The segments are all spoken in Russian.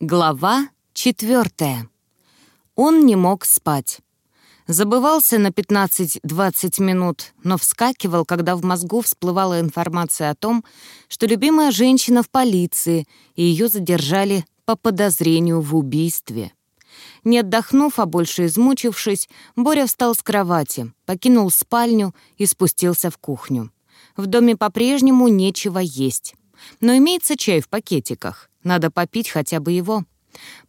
Глава четвертая. Он не мог спать. Забывался на 15-20 минут, но вскакивал, когда в мозгу всплывала информация о том, что любимая женщина в полиции, и ее задержали по подозрению в убийстве. Не отдохнув, а больше измучившись, Боря встал с кровати, покинул спальню и спустился в кухню. В доме по-прежнему нечего есть. Но имеется чай в пакетиках. Надо попить хотя бы его.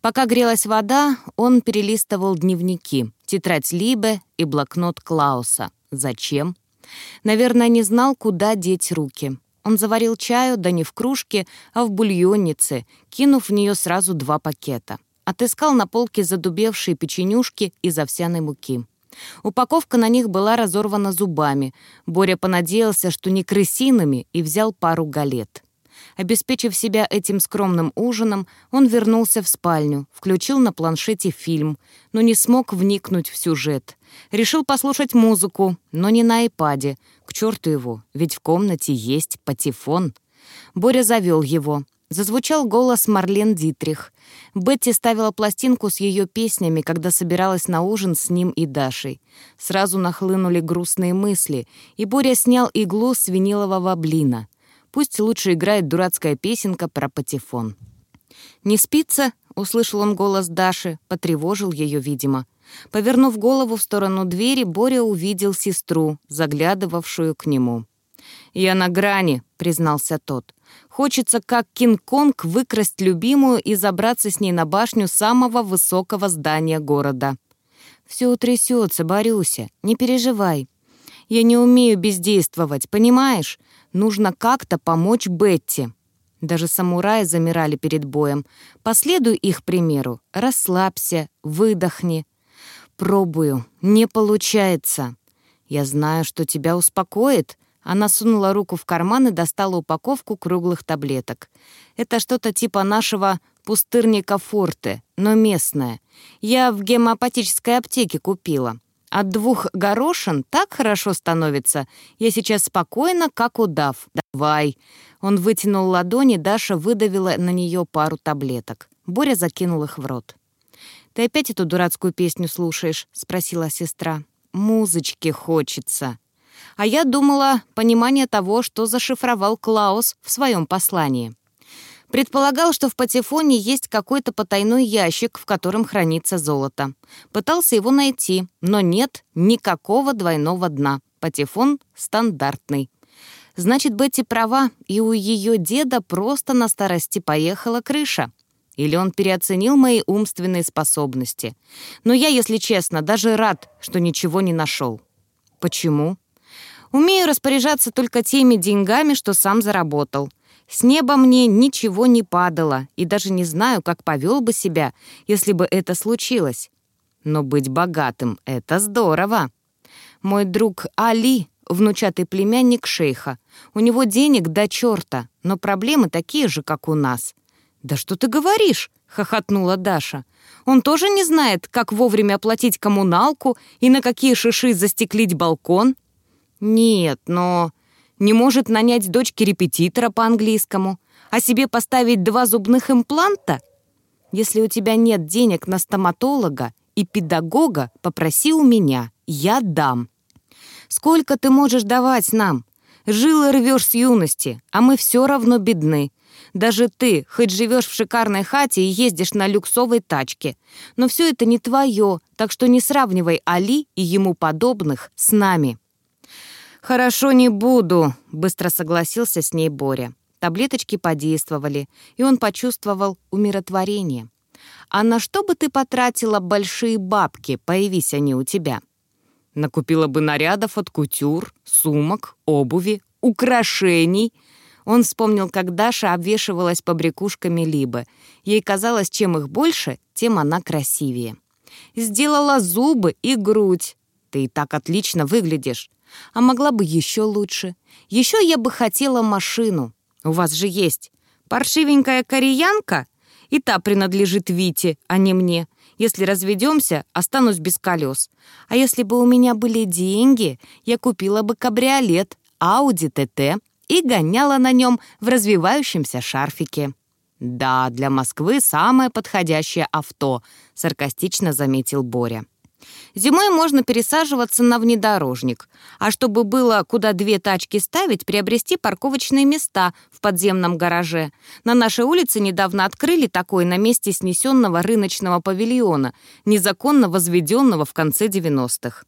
Пока грелась вода, он перелистывал дневники, тетрадь Либе и блокнот Клауса. Зачем? Наверное, не знал, куда деть руки. Он заварил чаю, да не в кружке, а в бульоннице, кинув в нее сразу два пакета. Отыскал на полке задубевшие печенюшки из овсяной муки. Упаковка на них была разорвана зубами. Боря понадеялся, что не крысиными, и взял пару галет. Обеспечив себя этим скромным ужином, он вернулся в спальню, включил на планшете фильм, но не смог вникнуть в сюжет. Решил послушать музыку, но не на айпаде. К черту его, ведь в комнате есть патефон. Боря завел его. Зазвучал голос Марлен Дитрих. Бетти ставила пластинку с ее песнями, когда собиралась на ужин с ним и Дашей. Сразу нахлынули грустные мысли, и Боря снял иглу с винилового блина — Пусть лучше играет дурацкая песенка про патефон. «Не спится?» — услышал он голос Даши, потревожил ее, видимо. Повернув голову в сторону двери, Боря увидел сестру, заглядывавшую к нему. «Я на грани», — признался тот. «Хочется, как Кинг-Конг, выкрасть любимую и забраться с ней на башню самого высокого здания города». «Все утрясется, Борюся, не переживай. Я не умею бездействовать, понимаешь? Нужно как-то помочь Бетти. Даже самураи замирали перед боем. Последуй их примеру. Расслабься, выдохни. Пробую. Не получается. Я знаю, что тебя успокоит. Она сунула руку в карман и достала упаковку круглых таблеток. Это что-то типа нашего пустырника Форте, но местное. Я в гемопатической аптеке купила. От двух горошин так хорошо становится. Я сейчас спокойно, как удав. Давай. Он вытянул ладони, Даша выдавила на нее пару таблеток. Боря закинул их в рот. «Ты опять эту дурацкую песню слушаешь?» — спросила сестра. «Музычки хочется». А я думала, понимание того, что зашифровал Клаус в своем послании. Предполагал, что в патефоне есть какой-то потайной ящик, в котором хранится золото. Пытался его найти, но нет никакого двойного дна. Патефон стандартный. Значит, Бетти права, и у ее деда просто на старости поехала крыша. Или он переоценил мои умственные способности. Но я, если честно, даже рад, что ничего не нашел. Почему? Умею распоряжаться только теми деньгами, что сам заработал. С неба мне ничего не падало, и даже не знаю, как повел бы себя, если бы это случилось. Но быть богатым — это здорово. Мой друг Али — внучатый племянник шейха. У него денег до черта, но проблемы такие же, как у нас. «Да что ты говоришь?» — хохотнула Даша. «Он тоже не знает, как вовремя оплатить коммуналку и на какие шиши застеклить балкон?» «Нет, но не может нанять дочке репетитора по английскому, а себе поставить два зубных импланта? Если у тебя нет денег на стоматолога и педагога, попроси у меня, я дам. Сколько ты можешь давать нам? Жилы рвешь с юности, а мы все равно бедны. Даже ты, хоть живешь в шикарной хате и ездишь на люксовой тачке. Но все это не твое, так что не сравнивай Али и ему подобных с нами. «Хорошо, не буду», — быстро согласился с ней Боря. Таблеточки подействовали, и он почувствовал умиротворение. «А на что бы ты потратила большие бабки, появись они у тебя?» «Накупила бы нарядов от кутюр, сумок, обуви, украшений». Он вспомнил, как Даша обвешивалась побрякушками Либы. Ей казалось, чем их больше, тем она красивее. «Сделала зубы и грудь. Ты и так отлично выглядишь. А могла бы еще лучше. Еще я бы хотела машину. У вас же есть. Паршивенькая кореянка? И та принадлежит Вите, а не мне. Если разведемся, останусь без колес. А если бы у меня были деньги, я купила бы кабриолет Audi TT и гоняла на нем в развивающемся шарфике. «Да, для Москвы самое подходящее авто», — саркастично заметил Боря. Зимой можно пересаживаться на внедорожник, а чтобы было куда две тачки ставить, приобрести парковочные места в подземном гараже. На нашей улице недавно открыли такой на месте снесенного рыночного павильона, незаконно возведенного в конце 90-х.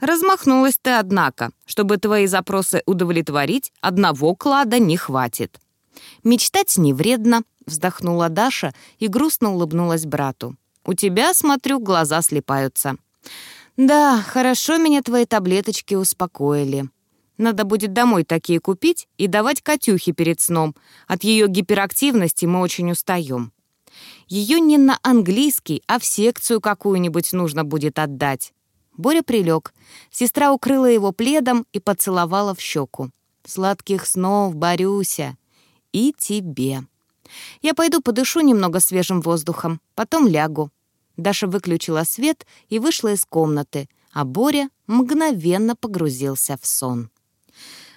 Размахнулась ты, однако. Чтобы твои запросы удовлетворить, одного клада не хватит. Мечтать не вредно, вздохнула Даша и грустно улыбнулась брату. У тебя, смотрю, глаза слепаются. «Да, хорошо меня твои таблеточки успокоили. Надо будет домой такие купить и давать Катюхе перед сном. От ее гиперактивности мы очень устаем. Ее не на английский, а в секцию какую-нибудь нужно будет отдать». Боря прилег. Сестра укрыла его пледом и поцеловала в щеку. «Сладких снов, Борюся! И тебе!» «Я пойду подышу немного свежим воздухом, потом лягу. Даша выключила свет и вышла из комнаты, а Боря мгновенно погрузился в сон.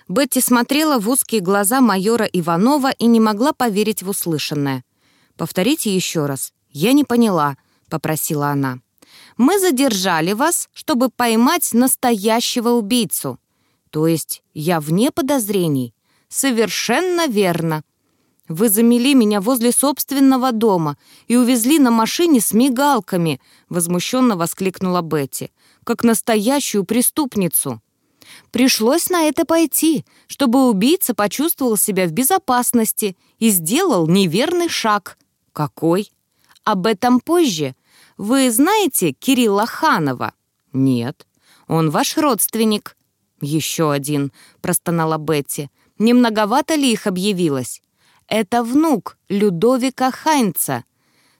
Бетти смотрела в узкие глаза майора Иванова и не могла поверить в услышанное. «Повторите еще раз. Я не поняла», — попросила она. «Мы задержали вас, чтобы поймать настоящего убийцу. То есть я вне подозрений?» «Совершенно верно», вы замели меня возле собственного дома и увезли на машине с мигалками», — возмущенно воскликнула Бетти, «как настоящую преступницу». Пришлось на это пойти, чтобы убийца почувствовал себя в безопасности и сделал неверный шаг. Какой? Об этом позже. Вы знаете Кирилла Ханова? Нет. Он ваш родственник. Еще один, простонала Бетти. Не многовато ли их объявилось? Это внук Людовика Хайнца.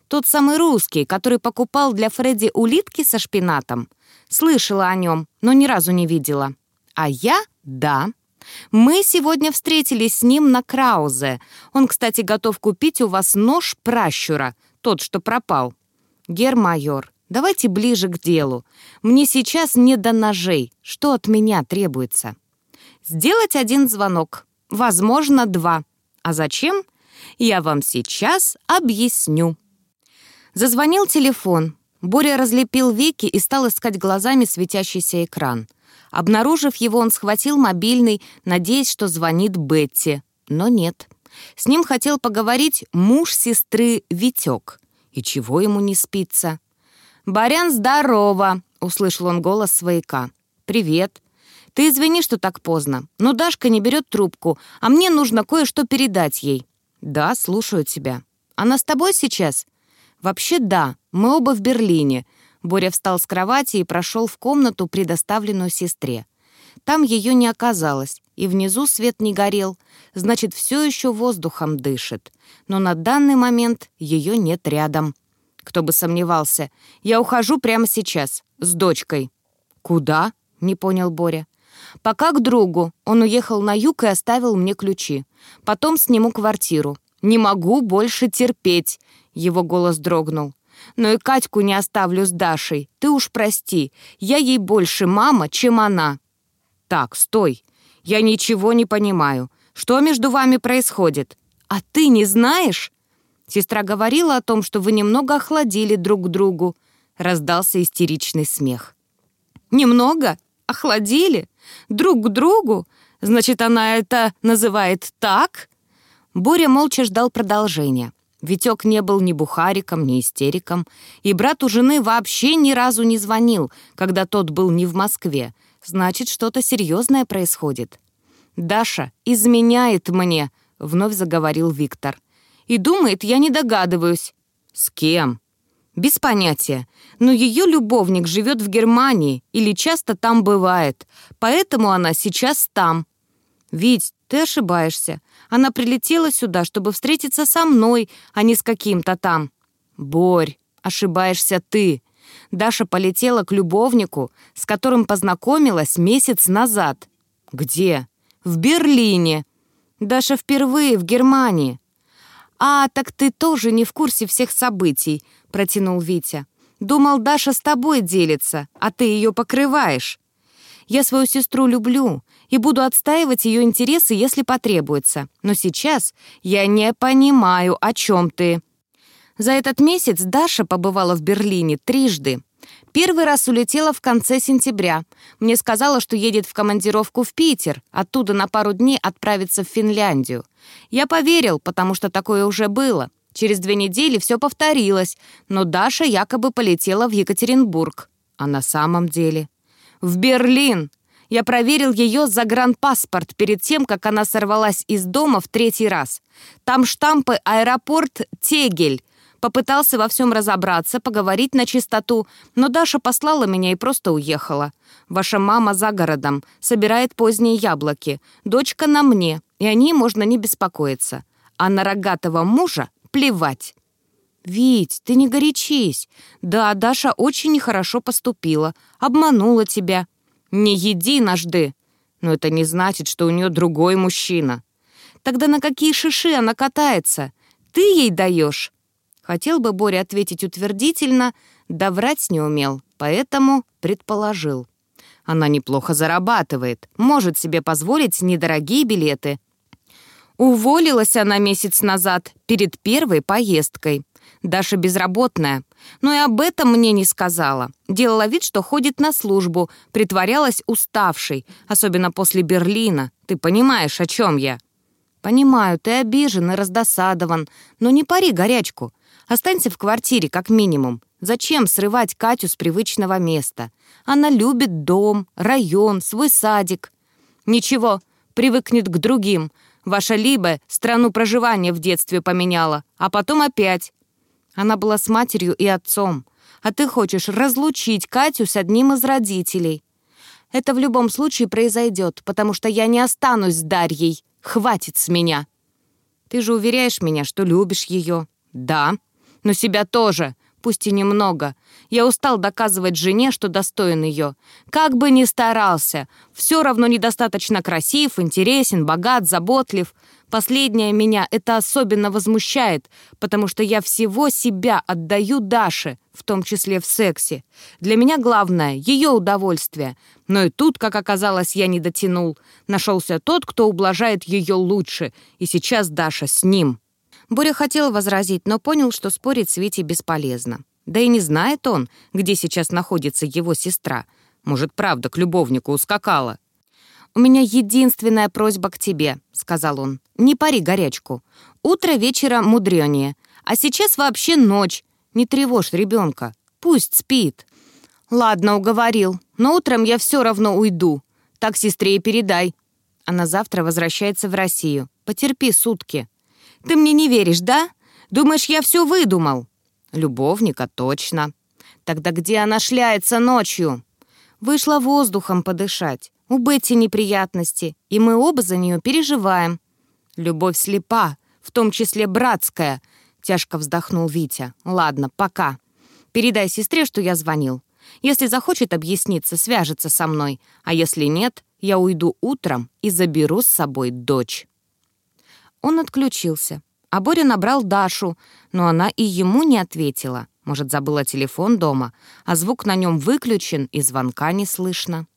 Тот самый русский, который покупал для Фредди улитки со шпинатом. Слышала о нем, но ни разу не видела. А я — да. Мы сегодня встретились с ним на Краузе. Он, кстати, готов купить у вас нож пращура, тот, что пропал. Гермайор, давайте ближе к делу. Мне сейчас не до ножей. Что от меня требуется? Сделать один звонок. Возможно, два. А зачем? Я вам сейчас объясню. Зазвонил телефон. Боря разлепил веки и стал искать глазами светящийся экран. Обнаружив его, он схватил мобильный, надеясь, что звонит Бетти. Но нет. С ним хотел поговорить муж сестры Витек. И чего ему не спится? «Барян, здорово!» — услышал он голос свояка. «Привет. Ты извини, что так поздно, но Дашка не берет трубку, а мне нужно кое-что передать ей». «Да, слушаю тебя. Она с тобой сейчас?» «Вообще да, мы оба в Берлине». Боря встал с кровати и прошел в комнату, предоставленную сестре. Там ее не оказалось, и внизу свет не горел, значит, все еще воздухом дышит. Но на данный момент ее нет рядом. Кто бы сомневался. Я ухожу прямо сейчас, с дочкой. «Куда?» — не понял Боря. Пока к другу. Он уехал на юг и оставил мне ключи. Потом сниму квартиру. Не могу больше терпеть. Его голос дрогнул. Но и Катьку не оставлю с Дашей. Ты уж прости. Я ей больше мама, чем она. Так, стой. Я ничего не понимаю. Что между вами происходит? А ты не знаешь? Сестра говорила о том, что вы немного охладили друг к другу. Раздался истеричный смех. «Немного? Охладили? Друг к другу? Значит, она это называет так?» Боря молча ждал продолжения. Витек не был ни бухариком, ни истериком, и брат у жены вообще ни разу не звонил, когда тот был не в Москве. Значит, что-то серьезное происходит. «Даша изменяет мне», — вновь заговорил Виктор. «И думает, я не догадываюсь». «С кем?» Без понятия. Но ее любовник живет в Германии или часто там бывает. Поэтому она сейчас там. Ведь ты ошибаешься. Она прилетела сюда, чтобы встретиться со мной, а не с каким-то там. Борь, ошибаешься ты. Даша полетела к любовнику, с которым познакомилась месяц назад. Где? В Берлине. Даша впервые в Германии. «А, так ты тоже не в курсе всех событий», — протянул Витя. «Думал, Даша с тобой делится, а ты ее покрываешь». «Я свою сестру люблю, и буду отстаивать ее интересы, если потребуется. Но сейчас я не понимаю, о чем ты». За этот месяц Даша побывала в Берлине трижды. Первый раз улетела в конце сентября. Мне сказала, что едет в командировку в Питер, оттуда на пару дней отправится в Финляндию. Я поверил, потому что такое уже было. Через две недели все повторилось, но Даша якобы полетела в Екатеринбург. А на самом деле... В Берлин! Я проверил ее загранпаспорт перед тем, как она сорвалась из дома в третий раз. Там штампы «Аэропорт Тегель», Попытался во всем разобраться, поговорить на чистоту, но Даша послала меня и просто уехала. Ваша мама за городом, собирает поздние яблоки. Дочка на мне, и о ней можно не беспокоиться. А на рогатого мужа плевать. «Вить, ты не горячись. Да, Даша очень нехорошо поступила, обманула тебя. Не единожды. Но это не значит, что у нее другой мужчина. Тогда на какие шиши она катается? Ты ей даешь? Хотел бы Боря ответить утвердительно, да врать не умел, поэтому предположил. Она неплохо зарабатывает, может себе позволить недорогие билеты. Уволилась она месяц назад, перед первой поездкой. Даша безработная, но и об этом мне не сказала. Делала вид, что ходит на службу, притворялась уставшей, особенно после Берлина. Ты понимаешь, о чем я?» «Понимаю, ты обижен и раздосадован, но не пари горячку. Останься в квартире, как минимум. Зачем срывать Катю с привычного места? Она любит дом, район, свой садик. Ничего, привыкнет к другим. Ваша Либе страну проживания в детстве поменяла, а потом опять. Она была с матерью и отцом. А ты хочешь разлучить Катю с одним из родителей. Это в любом случае произойдет, потому что я не останусь с Дарьей. Хватит с меня. Ты же уверяешь меня, что любишь ее. Да но себя тоже, пусть и немного. Я устал доказывать жене, что достоин ее. Как бы ни старался, все равно недостаточно красив, интересен, богат, заботлив. Последнее меня это особенно возмущает, потому что я всего себя отдаю Даше, в том числе в сексе. Для меня главное — ее удовольствие. Но и тут, как оказалось, я не дотянул. Нашелся тот, кто ублажает ее лучше, и сейчас Даша с ним. Боря хотел возразить, но понял, что спорить с Витей бесполезно. Да и не знает он, где сейчас находится его сестра. Может, правда, к любовнику ускакала. «У меня единственная просьба к тебе», — сказал он. «Не пари горячку. Утро вечера мудренее. А сейчас вообще ночь. Не тревожь ребенка. Пусть спит». «Ладно, уговорил. Но утром я все равно уйду. Так сестре и передай. Она завтра возвращается в Россию. Потерпи сутки». Ты мне не веришь, да? Думаешь, я все выдумал?» «Любовника, точно. Тогда где она шляется ночью?» «Вышла воздухом подышать. У Бетти неприятности, и мы оба за нее переживаем». «Любовь слепа, в том числе братская», — тяжко вздохнул Витя. «Ладно, пока. Передай сестре, что я звонил. Если захочет объясниться, свяжется со мной, а если нет, я уйду утром и заберу с собой дочь». Он отключился. А Боря набрал Дашу, но она и ему не ответила. Может, забыла телефон дома, а звук на нем выключен и звонка не слышно.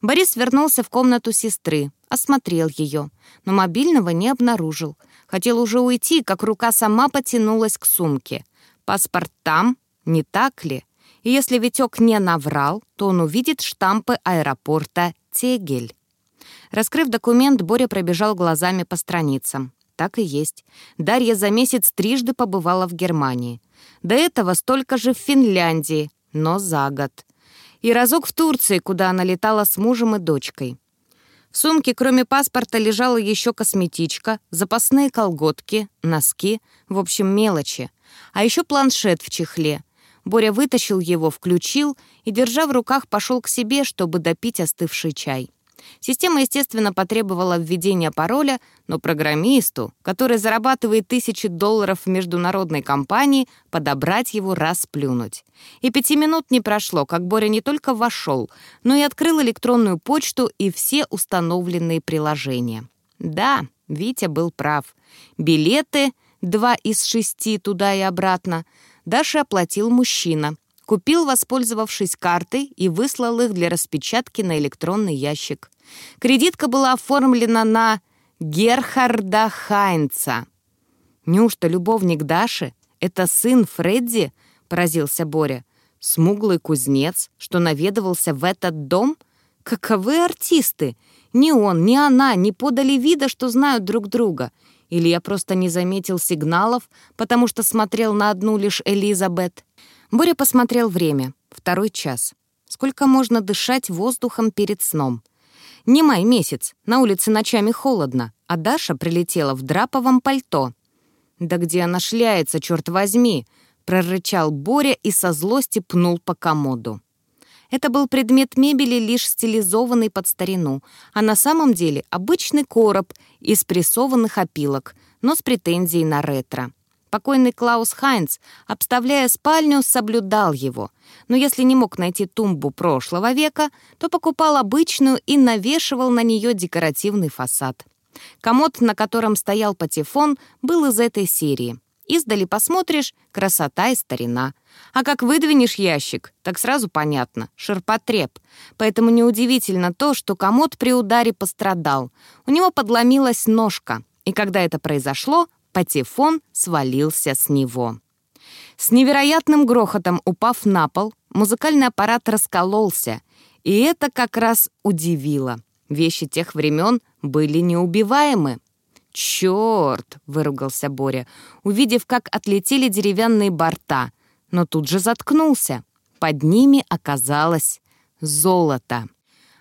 Борис вернулся в комнату сестры, осмотрел ее, но мобильного не обнаружил. Хотел уже уйти, как рука сама потянулась к сумке. Паспорт там, не так ли? И если Витек не наврал, то он увидит штампы аэропорта Тегель. Раскрыв документ, Боря пробежал глазами по страницам. Так и есть. Дарья за месяц трижды побывала в Германии. До этого столько же в Финляндии, но за год. И разок в Турции, куда она летала с мужем и дочкой. В сумке, кроме паспорта, лежала еще косметичка, запасные колготки, носки, в общем, мелочи. А еще планшет в чехле. Боря вытащил его, включил и, держа в руках, пошел к себе, чтобы допить остывший чай. Система, естественно, потребовала введения пароля, но программисту, который зарабатывает тысячи долларов в международной компании, подобрать его расплюнуть. И пяти минут не прошло, как Боря не только вошел, но и открыл электронную почту и все установленные приложения. Да, Витя был прав. Билеты, два из шести туда и обратно, Даша оплатил мужчина. Купил, воспользовавшись картой, и выслал их для распечатки на электронный ящик. Кредитка была оформлена на Герхарда Хайнца. «Неужто любовник Даши — это сын Фредди?» — поразился Боря. «Смуглый кузнец, что наведывался в этот дом? Каковы артисты! Ни он, ни она не подали вида, что знают друг друга. Или я просто не заметил сигналов, потому что смотрел на одну лишь Элизабет?» Боря посмотрел время. Второй час. Сколько можно дышать воздухом перед сном? Не май месяц, на улице ночами холодно, а Даша прилетела в драповом пальто. «Да где она шляется, черт возьми!» — прорычал Боря и со злости пнул по комоду. Это был предмет мебели, лишь стилизованный под старину, а на самом деле обычный короб из прессованных опилок, но с претензией на ретро. Покойный Клаус Хайнц, обставляя спальню, соблюдал его. Но если не мог найти тумбу прошлого века, то покупал обычную и навешивал на нее декоративный фасад. Комод, на котором стоял патефон, был из этой серии. Издали посмотришь — красота и старина. А как выдвинешь ящик, так сразу понятно — ширпотреб. Поэтому неудивительно то, что комод при ударе пострадал. У него подломилась ножка. И когда это произошло, патефон свалился с него. С невероятным грохотом упав на пол, музыкальный аппарат раскололся, и это как раз удивило. Вещи тех времен были неубиваемы. «Черт!» — выругался Боря, увидев, как отлетели деревянные борта, но тут же заткнулся. Под ними оказалось золото.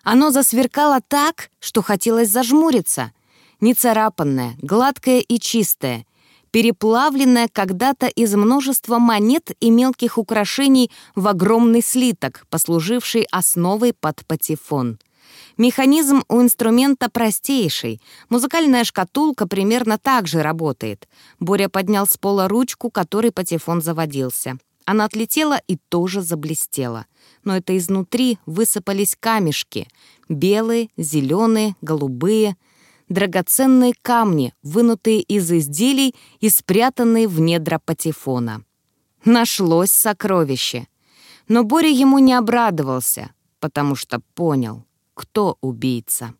Оно засверкало так, что хотелось зажмуриться — нецарапанная, гладкая и чистая, переплавленная когда-то из множества монет и мелких украшений в огромный слиток, послуживший основой под патефон. Механизм у инструмента простейший. Музыкальная шкатулка примерно так же работает. Боря поднял с пола ручку, которой патефон заводился. Она отлетела и тоже заблестела. Но это изнутри высыпались камешки. Белые, зеленые, голубые — драгоценные камни, вынутые из изделий и спрятанные в недра патефона. Нашлось сокровище. Но Боря ему не обрадовался, потому что понял, кто убийца.